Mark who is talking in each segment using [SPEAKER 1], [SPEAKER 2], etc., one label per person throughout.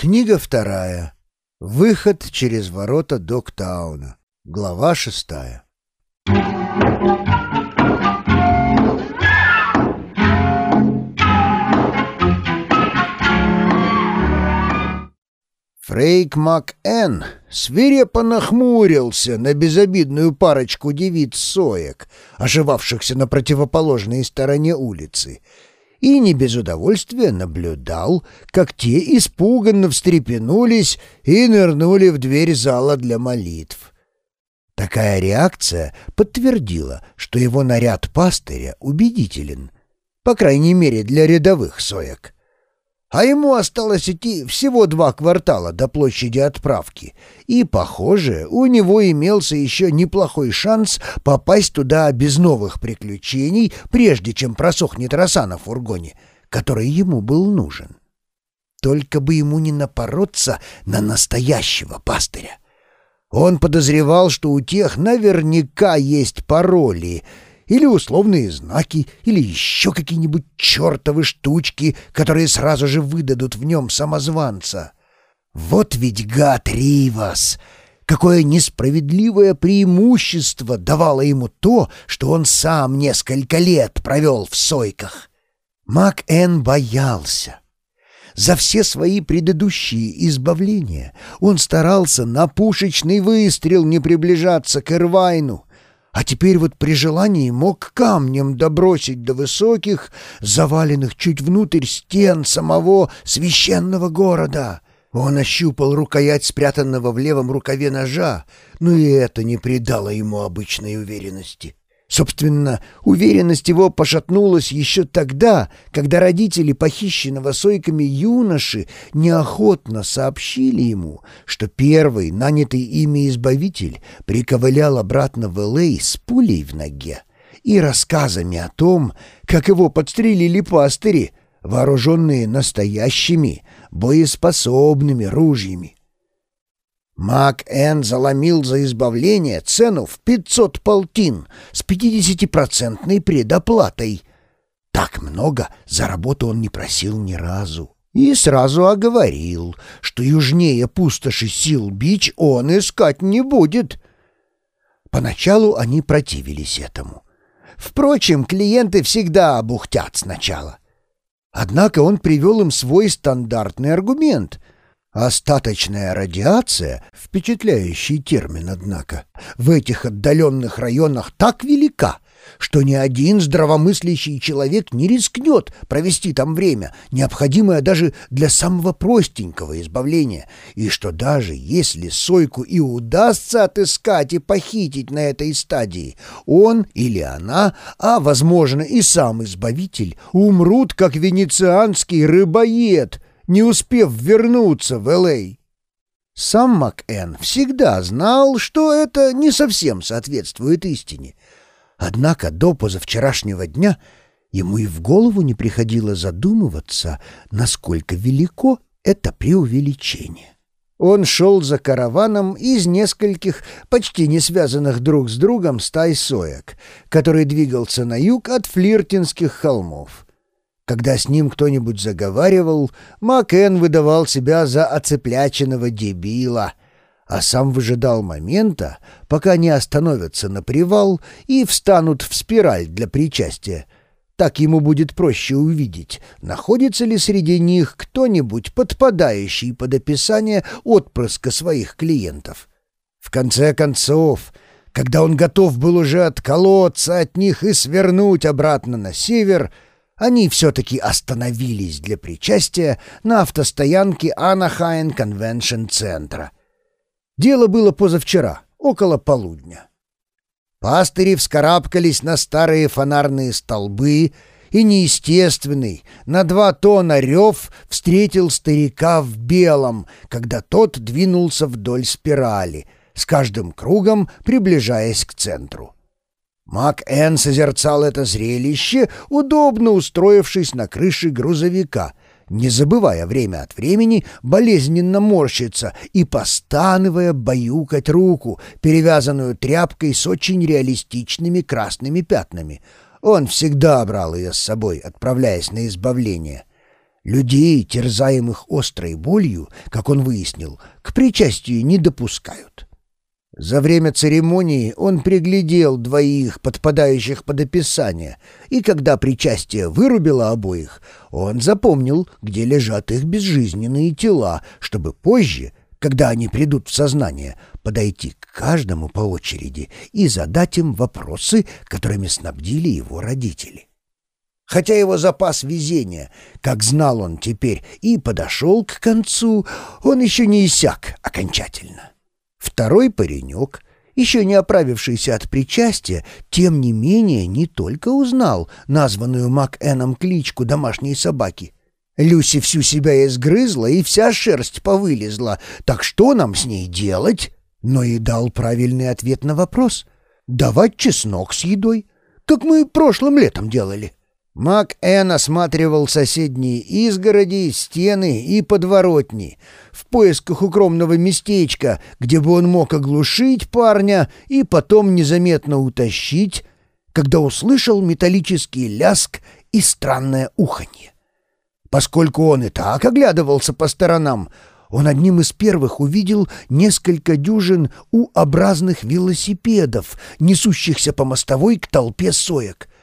[SPEAKER 1] Книга вторая. Выход через ворота Доктауна. Глава шестая. Фрейк МакЭн свирепо нахмурился на безобидную парочку девиц-соек, оживавшихся на противоположной стороне улицы, и не без удовольствия наблюдал, как те испуганно встрепенулись и нырнули в дверь зала для молитв. Такая реакция подтвердила, что его наряд пастыря убедителен, по крайней мере для рядовых соек а ему осталось идти всего два квартала до площади отправки, и, похоже, у него имелся еще неплохой шанс попасть туда без новых приключений, прежде чем просохнет роса на фургоне, который ему был нужен. Только бы ему не напороться на настоящего пастыря. Он подозревал, что у тех наверняка есть пароли — или условные знаки, или еще какие-нибудь чертовы штучки, которые сразу же выдадут в нем самозванца. Вот ведь гад Ривас! Какое несправедливое преимущество давало ему то, что он сам несколько лет провел в сойках. Мак Эн боялся. За все свои предыдущие избавления он старался на пушечный выстрел не приближаться к Эрвайну, а теперь вот при желании мог камнем добросить до высоких, заваленных чуть внутрь стен самого священного города. Он ощупал рукоять спрятанного в левом рукаве ножа, но и это не придало ему обычной уверенности. Собственно, уверенность его пошатнулась еще тогда, когда родители похищенного сойками юноши неохотно сообщили ему, что первый, нанятый ими избавитель, приковылял обратно в Л.А. с пулей в ноге и рассказами о том, как его подстрелили пастыри, вооруженные настоящими, боеспособными ружьями. Мак Эн заломил за избавление цену в 500 полтин с 50-процентной предоплатой. Так много за работу он не просил ни разу. И сразу оговорил, что южнее пустоши сил бич он искать не будет. Поначалу они противились этому. Впрочем, клиенты всегда бухтят сначала. Однако он привел им свой стандартный аргумент — Остаточная радиация, впечатляющий термин, однако, в этих отдаленных районах так велика, что ни один здравомыслящий человек не рискнет провести там время, необходимое даже для самого простенького избавления, и что даже если Сойку и удастся отыскать и похитить на этой стадии, он или она, а, возможно, и сам избавитель, умрут, как венецианский рыбоед — не успев вернуться в Л.А. Сам МакЭн всегда знал, что это не совсем соответствует истине. Однако до позавчерашнего дня ему и в голову не приходило задумываться, насколько велико это преувеличение. Он шел за караваном из нескольких, почти не связанных друг с другом, стай соек, который двигался на юг от Флиртинских холмов. Когда с ним кто-нибудь заговаривал, Макен выдавал себя за оцепляченного дебила, а сам выжидал момента, пока не остановятся на привал и встанут в спираль для причастия. Так ему будет проще увидеть, находится ли среди них кто-нибудь, подпадающий под описание отпрыска своих клиентов. В конце концов, когда он готов был уже отколоться от них и свернуть обратно на север — они все-таки остановились для причастия на автостоянке Анахайн Конвеншн Центра. Дело было позавчера, около полудня. Пастыри вскарабкались на старые фонарные столбы, и неестественный, на два тона рев встретил старика в белом, когда тот двинулся вдоль спирали, с каждым кругом приближаясь к центру. Мак Эн созерцал это зрелище, удобно устроившись на крыше грузовика, не забывая время от времени болезненно морщиться и постанывая баюкать руку, перевязанную тряпкой с очень реалистичными красными пятнами. Он всегда брал ее с собой, отправляясь на избавление. Людей, терзаемых острой болью, как он выяснил, к причастию не допускают. За время церемонии он приглядел двоих, подпадающих под описание, и когда причастие вырубило обоих, он запомнил, где лежат их безжизненные тела, чтобы позже, когда они придут в сознание, подойти к каждому по очереди и задать им вопросы, которыми снабдили его родители. Хотя его запас везения, как знал он теперь, и подошел к концу, он еще не иссяк окончательно. Второй паренек, еще не оправившийся от причастия, тем не менее не только узнал названную Мак-Эном кличку домашней собаки. Люси всю себя изгрызла, и вся шерсть повылезла, так что нам с ней делать? Но и дал правильный ответ на вопрос. Давать чеснок с едой, как мы прошлым летом делали. Мак Эн осматривал соседние изгороди, стены и подворотни в поисках укромного местечка, где бы он мог оглушить парня и потом незаметно утащить, когда услышал металлический ляск и странное уханье. Поскольку он и так оглядывался по сторонам, он одним из первых увидел несколько дюжин У-образных велосипедов, несущихся по мостовой к толпе соек —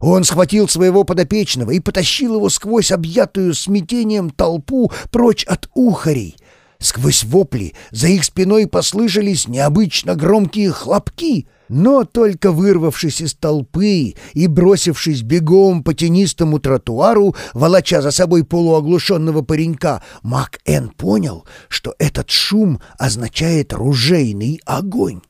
[SPEAKER 1] он схватил своего подопечного и потащил его сквозь объятую смятением толпу прочь от ухарей. Сквозь вопли за их спиной послышались необычно громкие хлопки, но только вырвавшись из толпы и бросившись бегом по тенистому тротуару, волоча за собой полуоглушенного паренька, Мак Эн понял, что этот шум означает ружейный огонь.